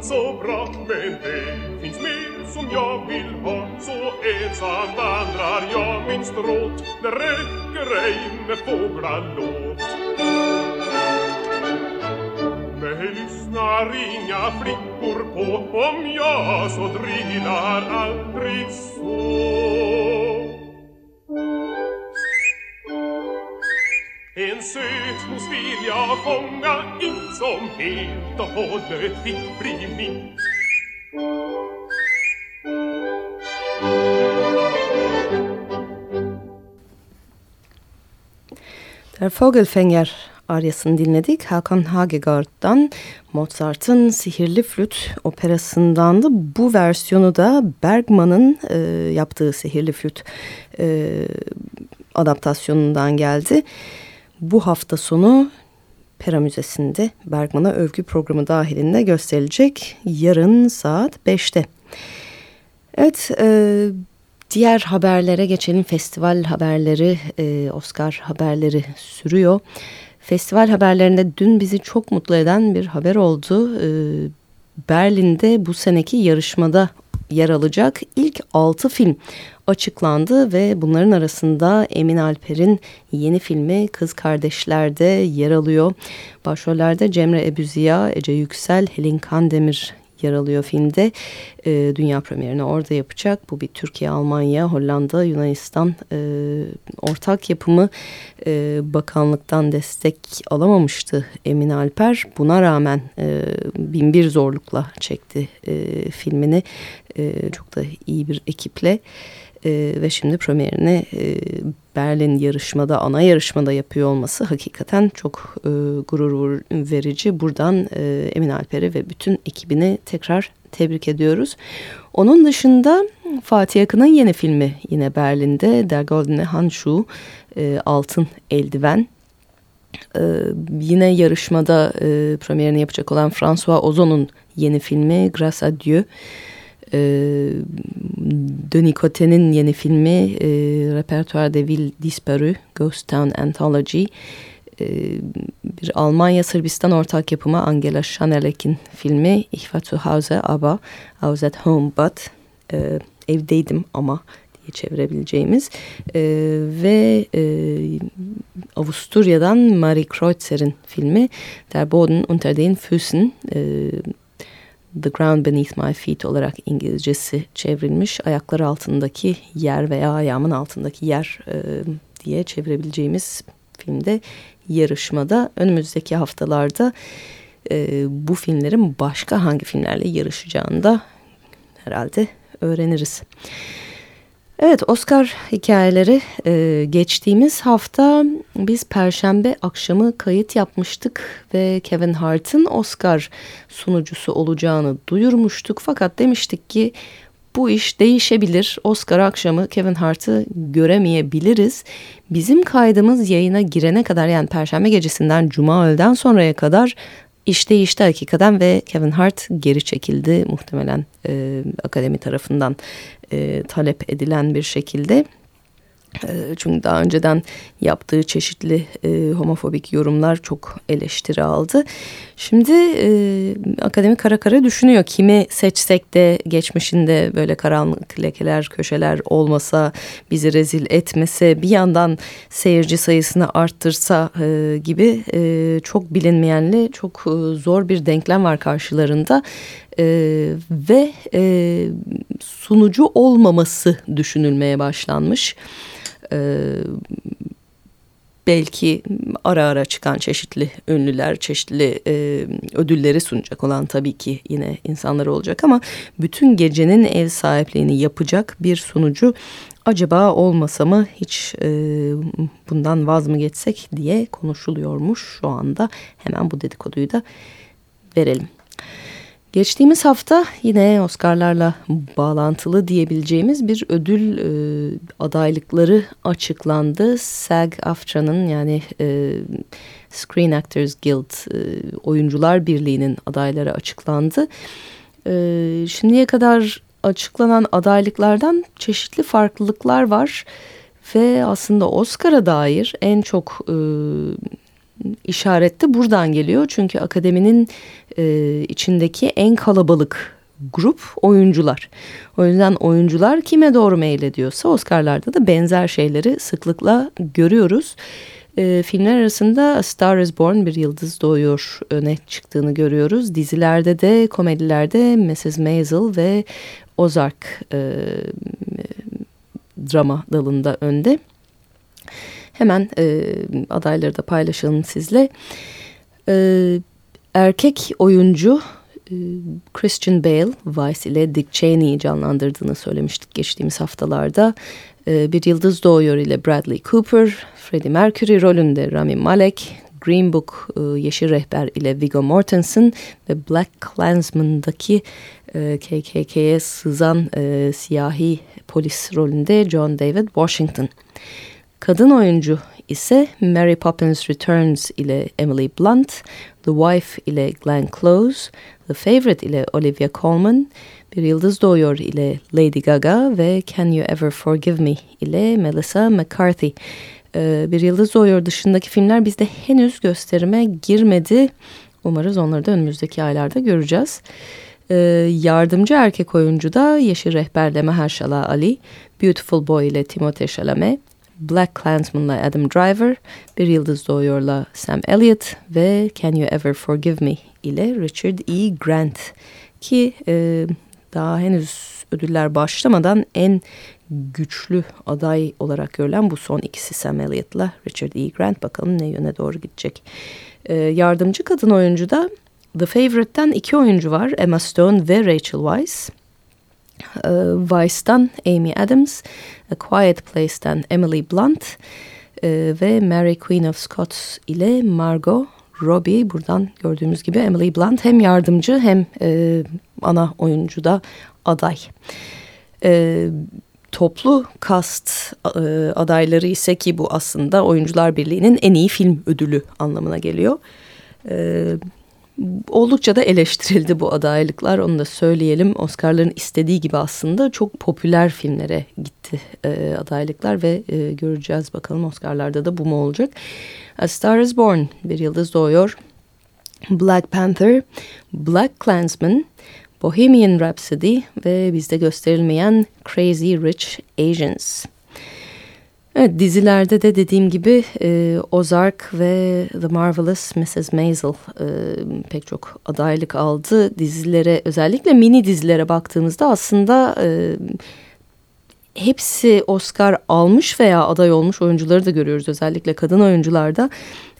Så bra. Men det finns mer som jag vill ha. Så ensam vandrar jag min stråt. Det räcker ej med fåglalåt. Mig lyssnar inga flickor på Om jag så drillar aldrig så. En sötnos vill jag fånga in som helt och hållet Der Vogelfänger aryasını dinledik. Hakan Hagegard'dan Mozart'ın Sihirli Flüt operasından da bu versiyonu da Bergman'ın e, yaptığı Sihirli Flüt e, adaptasyonundan geldi. Bu hafta sonu Pera Müzesi'nde Bergman'a övgü programı dahilinde gösterilecek yarın saat 5'te. Evet, e, diğer haberlere geçelim. Festival haberleri, e, Oscar haberleri sürüyor. Festival haberlerinde dün bizi çok mutlu eden bir haber oldu. E, Berlin'de bu seneki yarışmada yer alacak ilk 6 film açıklandı ve bunların arasında Emin Alper'in yeni filmi Kız Kardeşler'de yer alıyor. Başrollerde Cemre Ebüziya, Ece Yüksel, Helin Kandemir yer alıyor filmde. E, dünya premierini orada yapacak. Bu bir Türkiye, Almanya, Hollanda, Yunanistan e, ortak yapımı e, bakanlıktan destek alamamıştı Emin Alper. Buna rağmen e, binbir zorlukla çekti e, filmini. E, çok da iyi bir ekiple. Ve şimdi premierini e, Berlin yarışmada, ana yarışmada yapıyor olması hakikaten çok e, gurur verici. Buradan e, Emin Alper'i ve bütün ekibini tekrar tebrik ediyoruz. Onun dışında Fatih Akın'ın yeni filmi yine Berlin'de Der Goldene Handschuh, e, Altın Eldiven. Ee, yine yarışmada e, premierini yapacak olan François Ozon'un yeni filmi Grâce à Dieu. E, Denis Cote'nin yeni filmi e, Repertoire de Ville Disparu, Ghost Town Anthology. E, bir Almanya-Sırbistan ortak yapımı Angela Schanelek'in filmi Ich war zu Hause aber I was at home but e, evdeydim ama diye çevirebileceğimiz e, ve e, Avusturya'dan Marie Kreutzer'in filmi Der Boden unter den Füßen e, The Ground Beneath My Feet olarak İngilizcesi çevrilmiş. Ayaklar altındaki yer veya ayağımın altındaki yer e, diye çevirebileceğimiz filmde yarışmada. Önümüzdeki haftalarda e, bu filmlerin başka hangi filmlerle yarışacağını da herhalde öğreniriz. Evet Oscar hikayeleri e, geçtiğimiz hafta biz perşembe akşamı kayıt yapmıştık ve Kevin Hart'ın Oscar sunucusu olacağını duyurmuştuk. Fakat demiştik ki bu iş değişebilir. Oscar akşamı Kevin Hart'ı göremeyebiliriz. Bizim kaydımız yayına girene kadar yani perşembe gecesinden cuma öğleden sonraya kadar iş değişti hakikaten ve Kevin Hart geri çekildi muhtemelen e, akademi tarafından e, talep edilen bir şekilde. E, çünkü daha önceden yaptığı çeşitli e, homofobik yorumlar çok eleştiri aldı. Şimdi e, akademi kara kara düşünüyor kimi seçsek de geçmişinde böyle karanlık lekeler köşeler olmasa bizi rezil etmese bir yandan seyirci sayısını arttırsa e, gibi e, çok bilinmeyenli çok e, zor bir denklem var karşılarında. Ee, ve e, sunucu olmaması düşünülmeye başlanmış. Ee, belki ara ara çıkan çeşitli ünlüler, çeşitli e, ödülleri sunacak olan tabii ki yine insanlar olacak ama bütün gecenin ev sahipliğini yapacak bir sunucu acaba olmasa mı hiç e, bundan vaz mı geçsek diye konuşuluyormuş şu anda. Hemen bu dedikoduyu da verelim. Geçtiğimiz hafta yine Oscar'larla bağlantılı diyebileceğimiz bir ödül e, adaylıkları açıklandı. SAG-AFTRA'nın yani e, Screen Actors Guild e, Oyuncular Birliği'nin adayları açıklandı. Ee, şimdiye kadar açıklanan adaylıklardan çeşitli farklılıklar var. Ve aslında Oscar'a dair en çok e, işaret de buradan geliyor. Çünkü akademinin e, içindeki en kalabalık grup oyuncular. O yüzden oyuncular kime doğru meylediyorsa Oscar'larda da benzer şeyleri sıklıkla görüyoruz. E, filmler arasında A Star Is Born bir yıldız doğuyor öne çıktığını görüyoruz. Dizilerde de komedilerde Mrs. Maisel ve Ozark e, drama dalında önde. Hemen e, adayları da paylaşalım sizle. E, erkek oyuncu e, Christian Bale Vice ile Dick Cheney'i canlandırdığını söylemiştik geçtiğimiz haftalarda. E, bir Yıldız Doğuyor ile Bradley Cooper, Freddie Mercury rolünde Rami Malek, Green Book e, Yeşil Rehber ile Viggo Mortensen ve Black Klansman'daki e, KKK'ye sızan e, siyahi polis rolünde John David Washington. Kadın oyuncu ise Mary Poppins Returns ile Emily Blunt, The Wife ile Glenn Close, The Favorite ile Olivia Colman, Bir Yıldız Doğuyor ile Lady Gaga ve Can You Ever Forgive Me ile Melissa McCarthy. Ee, Bir Yıldız Doğuyor dışındaki filmler bizde henüz gösterime girmedi. Umarız onları da önümüzdeki aylarda göreceğiz. Ee, yardımcı erkek oyuncu da Yeşil Rehber'le Mahershala Ali, Beautiful Boy ile Timothée Chalamet, Black Klansman'la Adam Driver, Bir Yıldız Doğuyor'la Sam Elliott ve Can You Ever Forgive Me ile Richard E. Grant ki e, daha henüz ödüller başlamadan en güçlü aday olarak görülen bu son ikisi Sam Elliott'la Richard E. Grant bakalım ne yöne doğru gidecek. E, yardımcı kadın oyuncu da The Favorite'ten iki oyuncu var Emma Stone ve Rachel Weisz. Vice'dan Amy Adams, A Quiet Place'ten Emily Blunt e, ve Mary Queen of Scots ile Margot Robbie. Buradan gördüğümüz gibi Emily Blunt hem yardımcı hem e, ana oyuncu da aday. E, toplu kast e, adayları ise ki bu aslında Oyuncular Birliği'nin en iyi film ödülü anlamına geliyor. E, oldukça da eleştirildi bu adaylıklar onu da söyleyelim. Oscar'ların istediği gibi aslında çok popüler filmlere gitti e, adaylıklar ve e, göreceğiz bakalım Oscar'larda da bu mu olacak. A Star Is Born bir yıldız doğuyor. Black Panther, Black Klansman, Bohemian Rhapsody ve bizde gösterilmeyen Crazy Rich Asians. Evet dizilerde de dediğim gibi e, Ozark ve The Marvelous Mrs. Maisel e, pek çok adaylık aldı. Dizilere özellikle mini dizilere baktığımızda aslında e, hepsi Oscar almış veya aday olmuş oyuncuları da görüyoruz. Özellikle kadın oyuncularda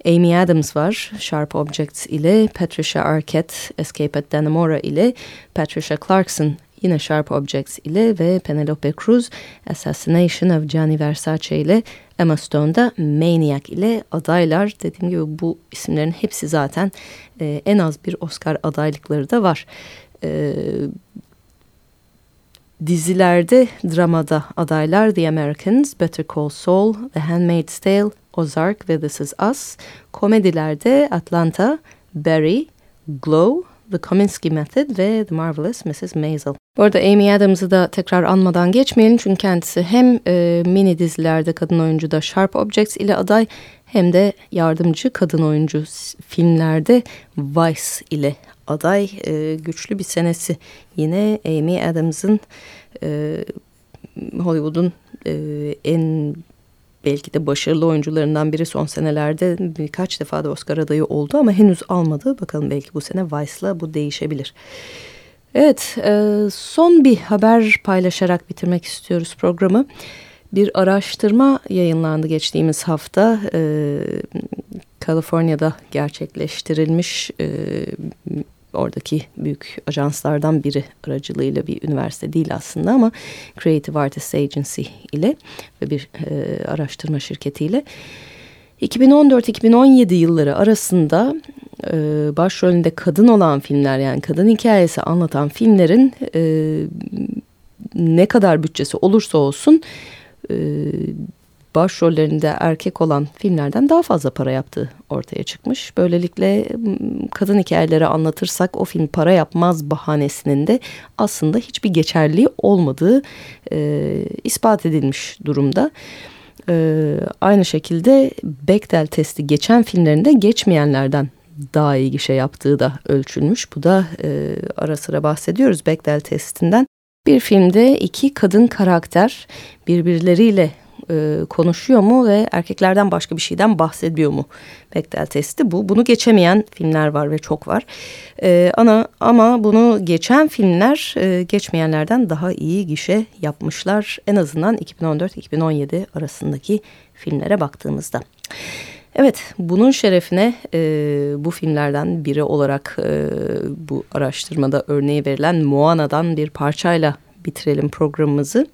Amy Adams var Sharp Objects ile, Patricia Arquette Escape at Dannemora ile, Patricia Clarkson yine Sharp Objects ile ve Penelope Cruz Assassination of Gianni Versace ile Emma Stone da Maniac ile adaylar. Dediğim gibi bu isimlerin hepsi zaten e, en az bir Oscar adaylıkları da var. E, dizilerde, dramada adaylar The Americans, Better Call Saul, The Handmaid's Tale, Ozark ve This Is Us. Komedilerde Atlanta, Barry, Glow, The Kominsky Method ve The Marvelous Mrs. Maisel. Bu arada Amy Adams'ı da tekrar anmadan geçmeyelim çünkü kendisi hem e, mini dizilerde kadın oyuncuda Sharp Objects ile aday hem de yardımcı kadın oyuncu filmlerde Vice ile aday. E, güçlü bir senesi yine Amy Adams'ın e, Hollywood'un e, en belki de başarılı oyuncularından biri son senelerde birkaç defa da Oscar adayı oldu ama henüz almadı. Bakalım belki bu sene Vice'la bu değişebilir. Evet e, son bir haber paylaşarak bitirmek istiyoruz programı. Bir araştırma yayınlandı geçtiğimiz hafta. E, Kaliforniya'da gerçekleştirilmiş e, oradaki büyük ajanslardan biri aracılığıyla bir üniversite değil aslında ama Creative Artists Agency ile ve bir e, araştırma şirketiyle 2014-2017 yılları arasında e, başrolünde kadın olan filmler yani kadın hikayesi anlatan filmlerin e, ne kadar bütçesi olursa olsun e, başrollerinde erkek olan filmlerden daha fazla para yaptığı ortaya çıkmış. Böylelikle kadın hikayeleri anlatırsak o film para yapmaz bahanesinin de aslında hiçbir geçerliği olmadığı e, ispat edilmiş durumda. E, aynı şekilde Bechdel testi geçen filmlerinde geçmeyenlerden daha iyi gişe yaptığı da ölçülmüş. Bu da e, ara sıra bahsediyoruz Bechdel testinden. Bir filmde iki kadın karakter birbirleriyle e, konuşuyor mu ve erkeklerden başka bir şeyden bahsediyor mu? Bechdel testi bu. Bunu geçemeyen filmler var ve çok var. E, ana ama bunu geçen filmler e, geçmeyenlerden daha iyi gişe yapmışlar. En azından 2014-2017 arasındaki filmlere baktığımızda. Evet, bunun şerefine e, bu filmlerden biri olarak e, bu araştırmada örneği verilen Moana'dan bir parçayla bitirelim programımızı.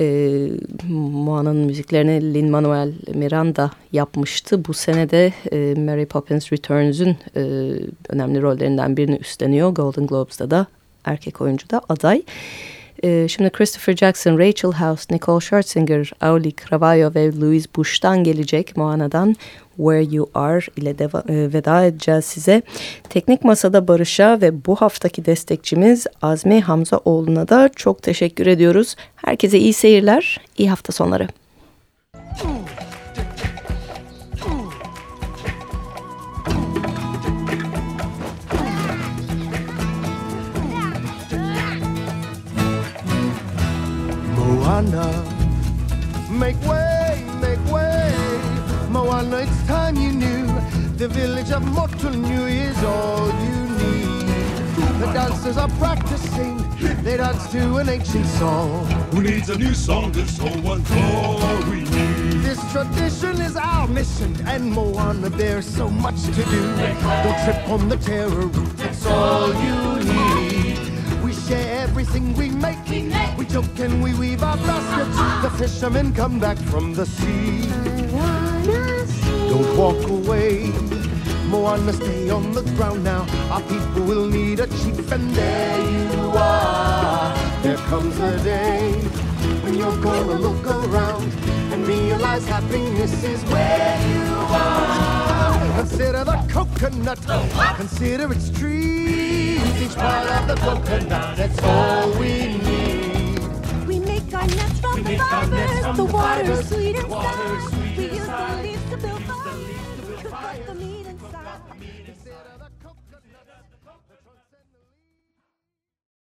E, Moana'nın müziklerini Lin-Manuel Miranda yapmıştı. Bu senede e, Mary Poppins Returns'ün e, önemli rollerinden birini üstleniyor. Golden Globes'da da erkek oyuncu da aday. E, şimdi Christopher Jackson, Rachel House, Nicole Scherzinger, Auli Cravalho ve Louise Bush'tan gelecek Moana'dan Where You Are ile deva, e, veda edeceğiz size. Teknik Masada Barış'a ve bu haftaki destekçimiz Azmi Hamzaoğlu'na da çok teşekkür ediyoruz. Herkese iyi seyirler, iyi hafta sonları. Moana, make way. It's time you knew the village of Motunui is all you need. The dancers are practicing, they dance to an ancient song. Who needs a new song? This old one all we need. This tradition is our mission, and Moana, there's so much to do. Don't trip on the terror route, it's all you need. We share everything we make. We joke and we weave our baskets. The fishermen come back from the sea. Don't walk away. Moana, stay on the ground now. Our people will need a chief, and there you are. There comes a day when you're gonna look around and realize happiness is where you are. Consider the coconut, consider its trees. Each part of the coconut, that's all we need. We make our nets from the our nets fibers. The the water's sweet and sweet We use the leaves to build.